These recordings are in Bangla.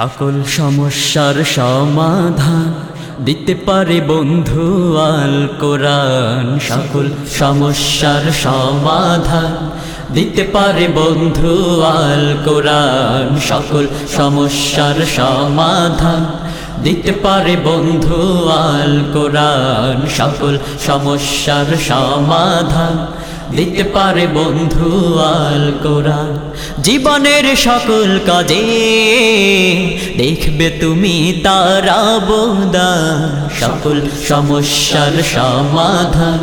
সকল সমস্যার সমাধান দিতে পারে বন্ধু আল কোরআন। সকল সমস্যার সমাধান দিতে পারে বন্ধু আল কোরআন। সকল সমস্যার সমাধান দিতে পারে বন্ধু আল কোরআন। সকল সমস্যার সমাধান দিতে পারে বন্ধু আল কোরআন। জীবনের সকল কাজে দেখবে তুমি তারা বোদা সকল সমস্যার সমাধান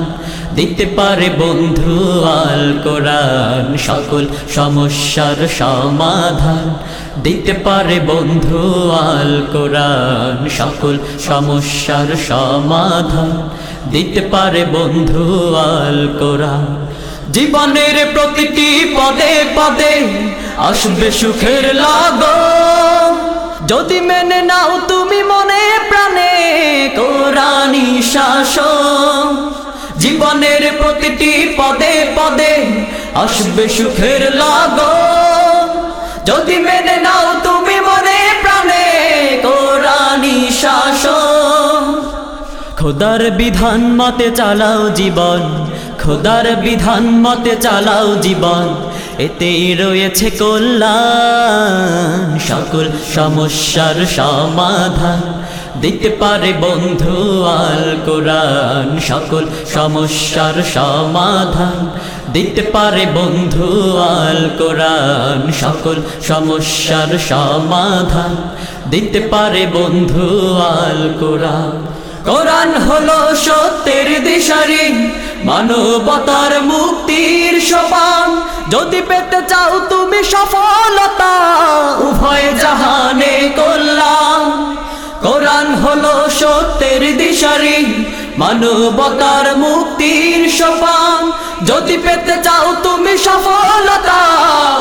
দিতে পারে বন্ধু আল কোরআন, সকল সমস্যার সমাধান। দিতে পারে বন্ধু আল কোরআন, সকল সমস্যার সমাধান। দিতে পারে বন্ধু আল কোরআন। জীবনের প্রতিটি পদে পদে আসবে সুখের লাগন। যদি মেনে নাও তুমি মনে প্রাণে প্রতিটি পদে পদে আসবে সুখের লাগন যদি মেনে নাও তুমি মনে প্রাণে কোরআনি শাসন। খোদার বিধান মতে চালাও জীবন, খোদার বিধান মতে চালাও জীবন এতে রয়েছে কল্যাণ, সকল সমস্যার সমাধান। দিতে পারে বন্ধু আল কোরআন, সকল সমস্যার সমাধান। দিতে পারে বন্ধু আল কোরআন, সকল সমস্যার সমাধান। দিতে পারে বন্ধু আল কোরআন। কোরআন হলো সত্যের দিশারি, মানবতার মুক্তির সোপান। যদি পেতে চাও তুমি সফলতা, উভয় জাহানে কল্যাণ। কোরআন হলো সত্যের দিশারি। মানবতার মুক্তির সোপান। যদি পেতে চাও তুমি সফলতা,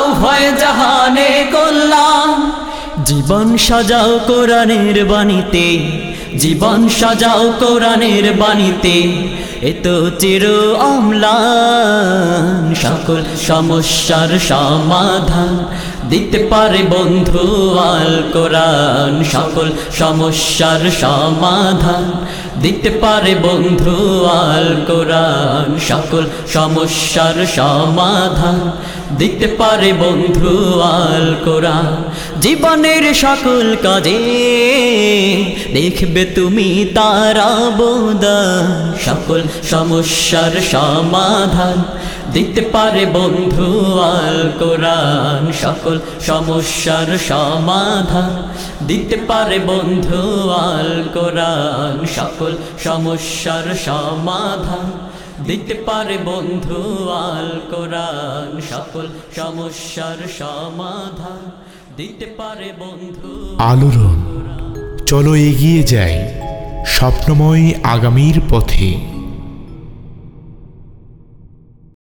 উভয় জাহানে কল্যাণ। জীবন সাজাও কোরআনের বাণীতে, জীবন সাজাও কোরআনের বাণীতে এত চির অম্লান। সকল সমস্যার সমাধান দিতে পারে বন্ধু আল কোরআন, সকল সমস্যার সমাধান। দিতে পারে বন্ধু আল কোরআন, সকল সমস্যার সমাধান। দিতে পারে বন্ধু আল কোরআন, জীবনের সকল কাজে দেখবে তুমি তারা বোদা সকল সমস্যার সমাধান। দিতে পারে বন্ধু আল কোরআন, সকল সমস্যার সমাধান দিতে পারে বন্ধু আল কোরআন। সকল সমস্যার সমাধান দিতে পারে বন্ধু আল কোরআন। সকল সমস্যার সমাধান দিতে পারে বন্ধু আলোড়ন। চলো এগিয়ে যাই স্বপ্নময় আগামীর পথে।